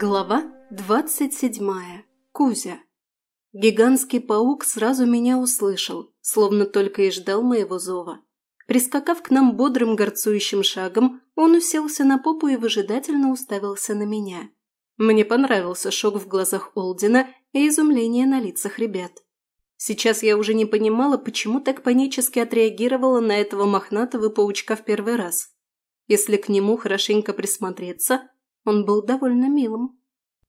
Глава двадцать седьмая. Кузя. Гигантский паук сразу меня услышал, словно только и ждал моего зова. Прискакав к нам бодрым горцующим шагом, он уселся на попу и выжидательно уставился на меня. Мне понравился шок в глазах Олдина и изумление на лицах ребят. Сейчас я уже не понимала, почему так панически отреагировала на этого мохнатого паучка в первый раз. Если к нему хорошенько присмотреться, он был довольно милым.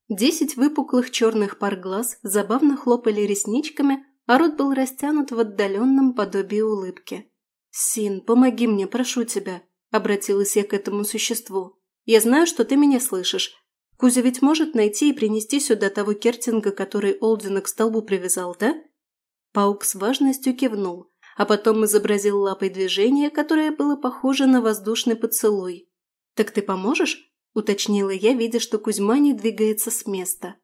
Десять выпуклых черных пар глаз забавно хлопали ресничками, а рот был растянут в отдаленном подобии улыбки. «Син, помоги мне, прошу тебя», – обратилась я к этому существу. «Я знаю, что ты меня слышишь. Кузя ведь может найти и принести сюда того кертинга, который Олдина к столбу привязал, да?» Паук с важностью кивнул, а потом изобразил лапой движение, которое было похоже на воздушный поцелуй. «Так ты поможешь?» – уточнила я, видя, что Кузьма не двигается с места.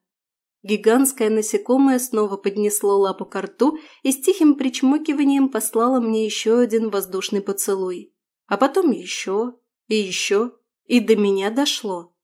Гигантское насекомое снова поднесло лапу к рту и с тихим причмокиванием послало мне еще один воздушный поцелуй. А потом еще и еще, и до меня дошло.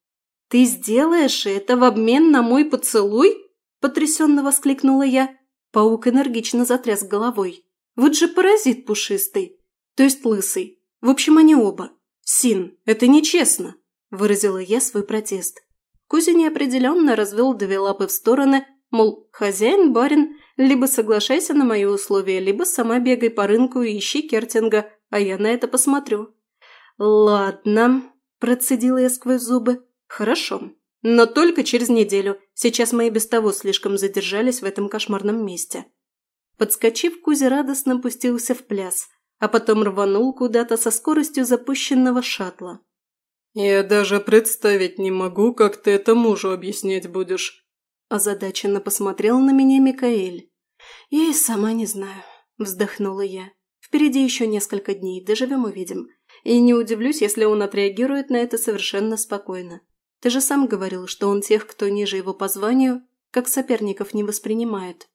«Ты сделаешь это в обмен на мой поцелуй?» – потрясенно воскликнула я. Паук энергично затряс головой. «Вот же паразит пушистый. То есть лысый. В общем, они оба. Син, это нечестно!» – выразила я свой протест. Кузя неопределенно развел две лапы в стороны, мол, хозяин, барин, либо соглашайся на мои условия, либо сама бегай по рынку и ищи кертинга, а я на это посмотрю. «Ладно», – процедила я сквозь зубы. «Хорошо. Но только через неделю. Сейчас мы и без того слишком задержались в этом кошмарном месте. Подскочив, Кузя радостно пустился в пляс, а потом рванул куда-то со скоростью запущенного шаттла. «Я даже представить не могу, как ты это мужу объяснять будешь», озадаченно посмотрел на меня Микаэль. «Я и сама не знаю», – вздохнула я. «Впереди еще несколько дней, доживем увидим. И не удивлюсь, если он отреагирует на это совершенно спокойно. Ты же сам говорил, что он тех, кто ниже его по званию, как соперников не воспринимает.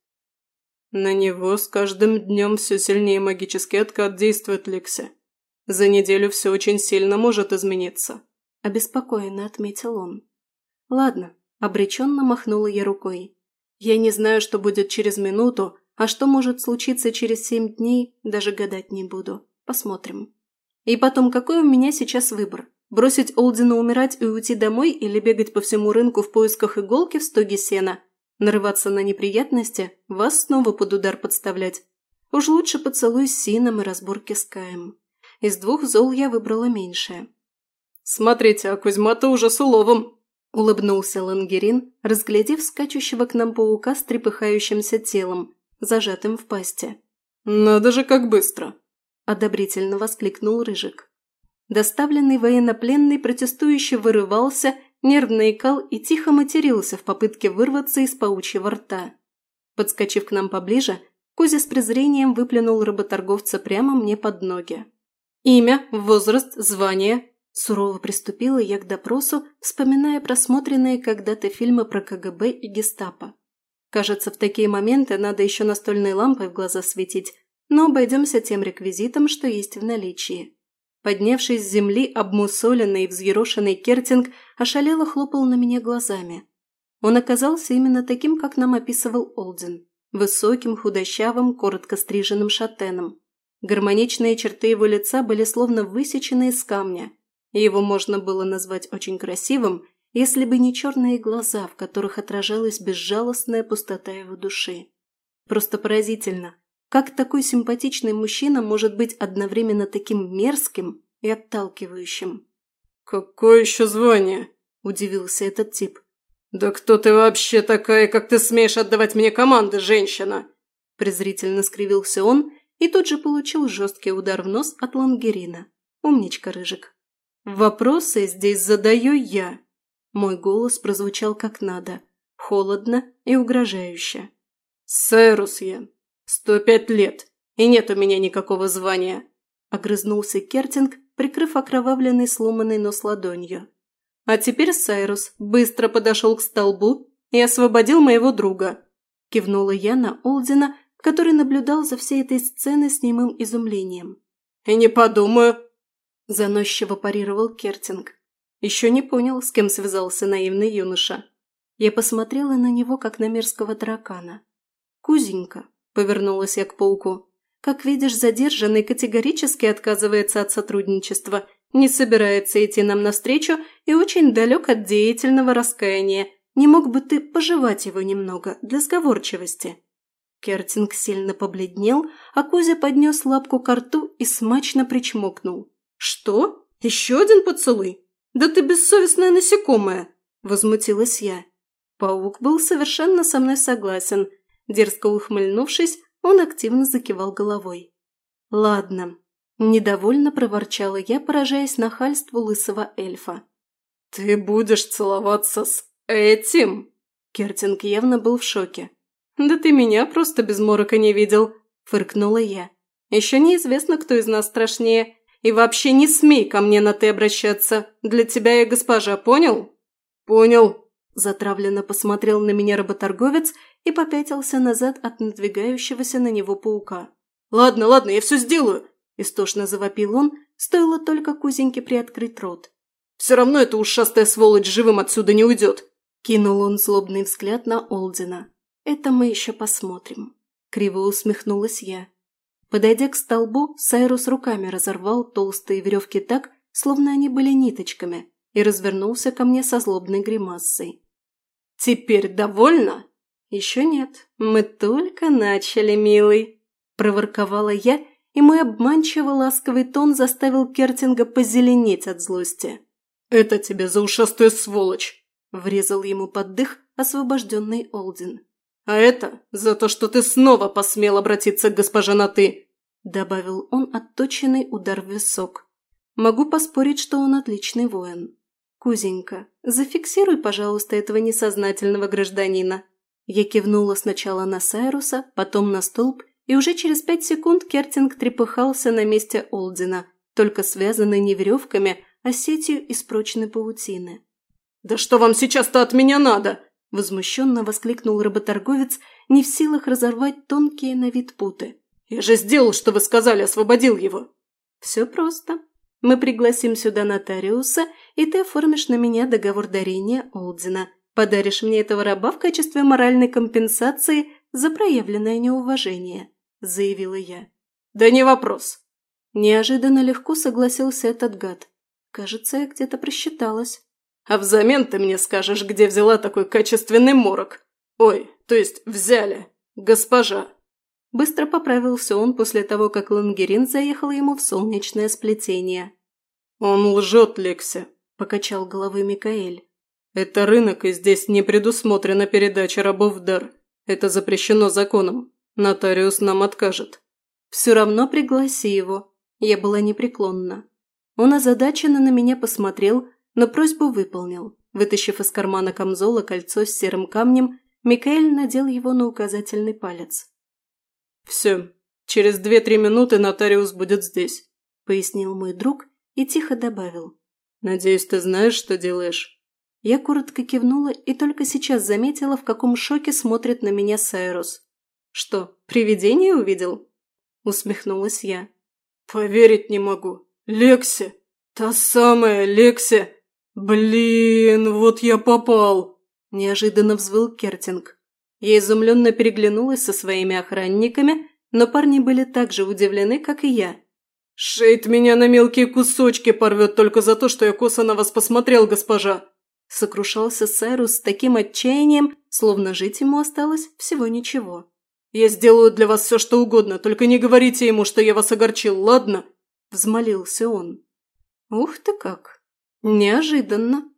На него с каждым днем все сильнее магический откат действует, Лекси. За неделю все очень сильно может измениться. Обеспокоенно отметил он. Ладно, обреченно махнула я рукой. Я не знаю, что будет через минуту, а что может случиться через семь дней, даже гадать не буду. Посмотрим. И потом, какой у меня сейчас выбор? Бросить Олдина умирать и уйти домой или бегать по всему рынку в поисках иголки в стоге сена? Нарываться на неприятности? Вас снова под удар подставлять? Уж лучше поцелуй с Сином и разборки с Каем. Из двух зол я выбрала меньшее. «Смотрите, а Кузьма-то уже с уловом!» – улыбнулся Лангерин, разглядев скачущего к нам паука с трепыхающимся телом, зажатым в пасти. «Надо же, как быстро!» – одобрительно воскликнул Рыжик. Доставленный военнопленный протестующий вырывался, нервно икал и тихо матерился в попытке вырваться из паучьего рта. Подскочив к нам поближе, Кузя с презрением выплюнул работорговца прямо мне под ноги. «Имя, возраст, звание?» Сурово приступила я к допросу, вспоминая просмотренные когда-то фильмы про КГБ и гестапо. Кажется, в такие моменты надо еще настольной лампой в глаза светить, но обойдемся тем реквизитом, что есть в наличии. Поднявшись с земли, обмусоленный и взъерошенный Кертинг ошалело хлопал на меня глазами. Он оказался именно таким, как нам описывал Олден. Высоким, худощавым, коротко стриженным шатеном. Гармоничные черты его лица были словно высечены из камня, его можно было назвать очень красивым, если бы не черные глаза, в которых отражалась безжалостная пустота его души. Просто поразительно, как такой симпатичный мужчина может быть одновременно таким мерзким и отталкивающим? «Какое еще звание?» – удивился этот тип. «Да кто ты вообще такая, как ты смеешь отдавать мне команды, женщина?» Презрительно скривился он и тут же получил жесткий удар в нос от Лангерина. Умничка, Рыжик. «Вопросы здесь задаю я». Мой голос прозвучал как надо, холодно и угрожающе. «Сайрус я, «Сто пять лет, и нет у меня никакого звания», – огрызнулся Кертинг, прикрыв окровавленный сломанный нос ладонью. «А теперь Сайрус быстро подошел к столбу и освободил моего друга», – кивнула я на Олдина, который наблюдал за всей этой сценой с немым изумлением. «И не подумаю», – заносчиво парировал Кертинг. Еще не понял, с кем связался наивный юноша. Я посмотрела на него, как на мерзкого таракана. «Кузенька», – повернулась я к пауку, – «как видишь, задержанный категорически отказывается от сотрудничества, не собирается идти нам навстречу и очень далек от деятельного раскаяния. Не мог бы ты пожевать его немного для сговорчивости?» Кертинг сильно побледнел, а Кузя поднес лапку к рту и смачно причмокнул. «Что? Еще один поцелуй? Да ты бессовестная насекомая!» – возмутилась я. Паук был совершенно со мной согласен. Дерзко ухмыльнувшись, он активно закивал головой. «Ладно», – недовольно проворчала я, поражаясь нахальству лысого эльфа. «Ты будешь целоваться с этим?» Кертинг явно был в шоке. «Да ты меня просто без морока не видел», – фыркнула я. «Еще неизвестно, кто из нас страшнее. И вообще не смей ко мне на «ты» обращаться. Для тебя я госпожа, понял?» «Понял», Затравленно посмотрел на меня работорговец и попятился назад от надвигающегося на него паука. «Ладно, ладно, я все сделаю!» – истошно завопил он, стоило только кузеньке приоткрыть рот. «Все равно эта ушастая сволочь живым отсюда не уйдет!» – кинул он злобный взгляд на Олдина. «Это мы еще посмотрим», – криво усмехнулась я. Подойдя к столбу, Сайрус руками разорвал толстые веревки так, словно они были ниточками, и развернулся ко мне со злобной гримасой. «Теперь довольна?» «Еще нет. Мы только начали, милый», – проворковала я, и мой обманчиво ласковый тон заставил Кертинга позеленеть от злости. «Это тебе за ушастую сволочь!» – врезал ему под дых освобожденный Олдин. «А это за то, что ты снова посмел обратиться к госпоже на «ты», – добавил он отточенный удар в висок. Могу поспорить, что он отличный воин. «Кузенька, зафиксируй, пожалуйста, этого несознательного гражданина». Я кивнула сначала на Сайруса, потом на столб, и уже через пять секунд Кертинг трепыхался на месте Олдина, только связанный не веревками, а сетью из прочной паутины. «Да что вам сейчас-то от меня надо?» – возмущенно воскликнул работорговец, не в силах разорвать тонкие на вид путы. «Я же сделал, что вы сказали, освободил его!» «Все просто. Мы пригласим сюда нотариуса, и ты оформишь на меня договор дарения Олдзина. Подаришь мне этого раба в качестве моральной компенсации за проявленное неуважение», – заявила я. «Да не вопрос». Неожиданно легко согласился этот гад. Кажется, я где-то просчиталась. «А взамен ты мне скажешь, где взяла такой качественный морок? Ой, то есть взяли, госпожа». Быстро поправился он после того, как Лангерин заехал ему в солнечное сплетение. «Он лжет, Лекси», – покачал головой Микаэль. «Это рынок, и здесь не предусмотрена передача рабов в дар. Это запрещено законом. Нотариус нам откажет». «Все равно пригласи его». Я была непреклонна. Он озадаченно на меня посмотрел, но просьбу выполнил. Вытащив из кармана камзола кольцо с серым камнем, Микаэль надел его на указательный палец. «Все, через две-три минуты нотариус будет здесь», – пояснил мой друг и тихо добавил. «Надеюсь, ты знаешь, что делаешь?» Я коротко кивнула и только сейчас заметила, в каком шоке смотрит на меня Сайрус. «Что, привидение увидел?» – усмехнулась я. «Поверить не могу. Лекси! Та самая Лекси! Блин, вот я попал!» – неожиданно взвыл Кертинг. Я изумленно переглянулась со своими охранниками, но парни были так же удивлены, как и я. «Шейд меня на мелкие кусочки порвет только за то, что я косо на вас посмотрел, госпожа!» Сокрушался Сайрус с таким отчаянием, словно жить ему осталось всего ничего. «Я сделаю для вас все, что угодно, только не говорите ему, что я вас огорчил, ладно?» Взмолился он. «Ух ты как! Неожиданно!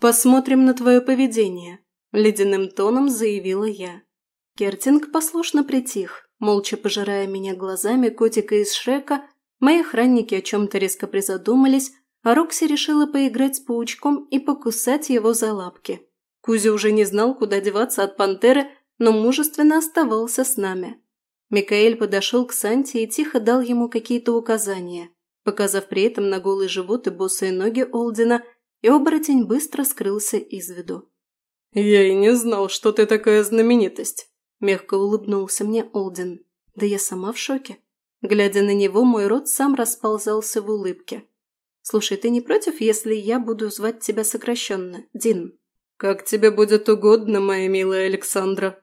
Посмотрим на твое поведение!» Ледяным тоном заявила я. Кертинг послушно притих, молча пожирая меня глазами котика из Шрека. Мои охранники о чем-то резко призадумались, а Рокси решила поиграть с паучком и покусать его за лапки. Кузя уже не знал, куда деваться от пантеры, но мужественно оставался с нами. Микаэль подошел к Санте и тихо дал ему какие-то указания, показав при этом на голый живот и босые ноги Олдина, и оборотень быстро скрылся из виду. «Я и не знал, что ты такая знаменитость», – мягко улыбнулся мне Олдин. Да я сама в шоке. Глядя на него, мой рот сам расползался в улыбке. «Слушай, ты не против, если я буду звать тебя сокращенно, Дин?» Как тебе будет угодно, моя милая Александра».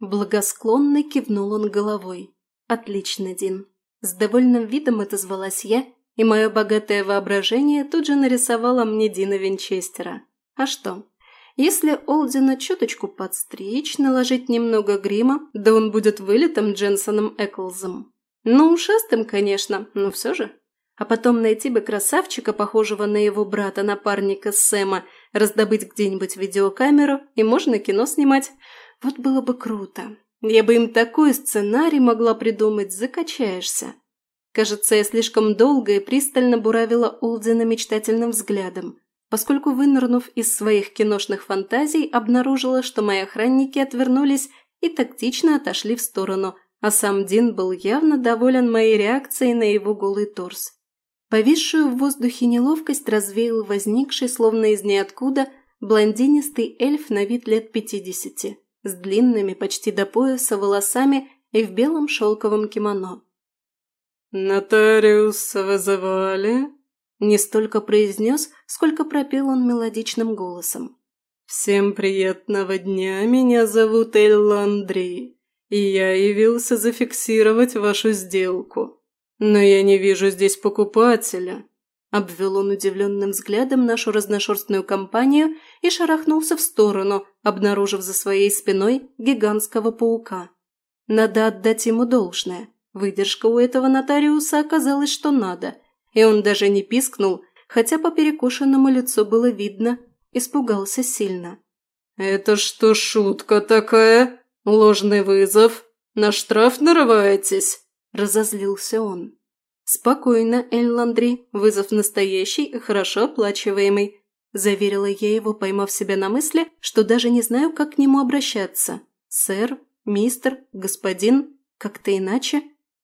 Благосклонно кивнул он головой. «Отлично, Дин». С довольным видом отозвалась я, и мое богатое воображение тут же нарисовало мне Дина Винчестера. А что? Если Олдина чуточку подстричь, наложить немного грима, да он будет вылитым Дженсоном Эклзом. Ну, ушастым, конечно, но все же. А потом найти бы красавчика, похожего на его брата-напарника Сэма, раздобыть где-нибудь видеокамеру, и можно кино снимать. Вот было бы круто. Я бы им такой сценарий могла придумать, закачаешься. Кажется, я слишком долго и пристально буравила Олдина мечтательным взглядом, поскольку, вынырнув из своих киношных фантазий, обнаружила, что мои охранники отвернулись и тактично отошли в сторону, а сам Дин был явно доволен моей реакцией на его голый торс. Повисшую в воздухе неловкость развеял возникший, словно из ниоткуда, блондинистый эльф на вид лет пятидесяти, с длинными почти до пояса волосами и в белом шелковом кимоно. «Нотариуса вызывали?» Не столько произнес, сколько пропел он мелодичным голосом. «Всем приятного дня, меня зовут Элла Андрей, и я явился зафиксировать вашу сделку. Но я не вижу здесь покупателя». Обвел он удивленным взглядом нашу разношерстную компанию и шарахнулся в сторону, обнаружив за своей спиной гигантского паука. Надо отдать ему должное. Выдержка у этого нотариуса оказалась что надо – и он даже не пискнул, хотя по перекошенному лицу было видно, испугался сильно. «Это что, шутка такая? Ложный вызов? На штраф нарываетесь?» – разозлился он. «Спокойно, Эль вызов настоящий и хорошо оплачиваемый», – заверила я его, поймав себя на мысли, что даже не знаю, как к нему обращаться. «Сэр? Мистер? Господин? Как-то иначе?»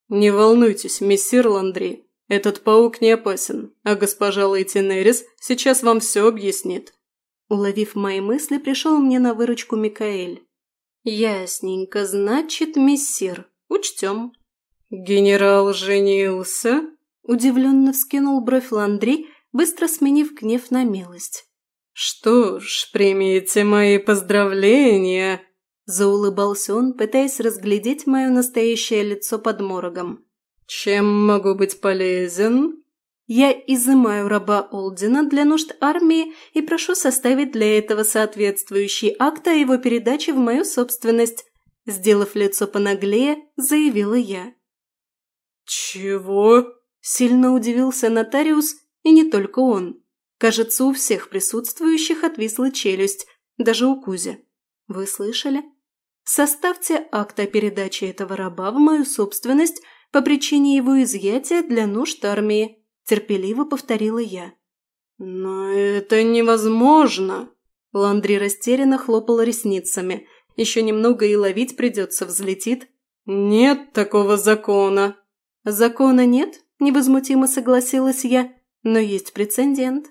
«Не волнуйтесь, мессир Ландри, этот паук не опасен, а госпожа Лейтенерис сейчас вам все объяснит». Уловив мои мысли, пришел мне на выручку Микаэль. «Ясненько, значит, мессир. Учтем». «Генерал женился?» Удивленно вскинул бровь Ландри, быстро сменив гнев на милость. «Что ж, примите мои поздравления!» Заулыбался он, пытаясь разглядеть мое настоящее лицо под морогом. «Чем могу быть полезен?» «Я изымаю раба Олдина для нужд армии и прошу составить для этого соответствующий акт о его передаче в мою собственность», сделав лицо понаглее, заявила я. «Чего?» – сильно удивился нотариус, и не только он. Кажется, у всех присутствующих отвисла челюсть, даже у Кузи. Вы слышали? Составьте акт о передаче этого раба в мою собственность – по причине его изъятия для нужд армии», – терпеливо повторила я. «Но это невозможно!» Ландри растерянно хлопал ресницами. «Еще немного и ловить придется, взлетит». «Нет такого закона». «Закона нет?» – невозмутимо согласилась я. «Но есть прецедент».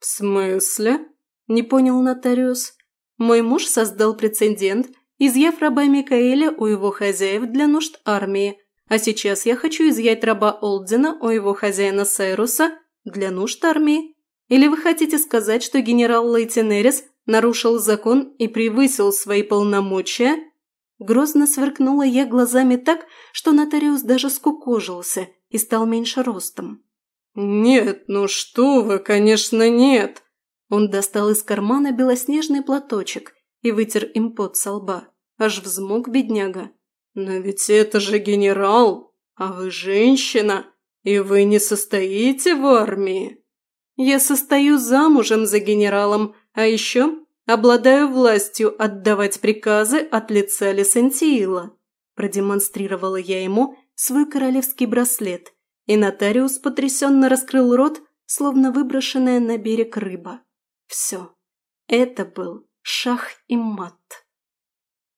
«В смысле?» – не понял нотариус. «Мой муж создал прецедент, изъяв раба Микаэля у его хозяев для нужд армии, а сейчас я хочу изъять раба Олдзена у его хозяина Сайруса для нужд армии. Или вы хотите сказать, что генерал Лейтенерис нарушил закон и превысил свои полномочия?» Грозно сверкнула я глазами так, что нотариус даже скукожился и стал меньше ростом. «Нет, ну что вы, конечно, нет!» Он достал из кармана белоснежный платочек и вытер им пот со лба. Аж взмок бедняга. «Но ведь это же генерал, а вы женщина, и вы не состоите в армии». «Я состою замужем за генералом, а еще обладаю властью отдавать приказы от лица Лесентиила», продемонстрировала я ему свой королевский браслет, и нотариус потрясенно раскрыл рот, словно выброшенная на берег рыба. Все. Это был шах и мат.